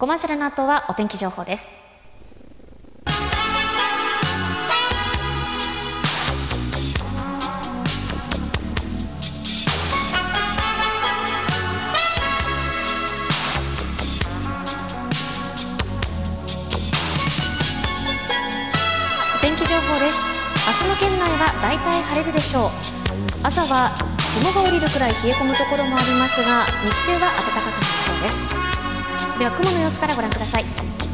コマーシャルの後はお天気情報です。県内は大体晴れるでしょう。朝は霜が降りるくらい冷え込むところもありますが日中は暖かくなりそうですでは雲の様子からご覧ください。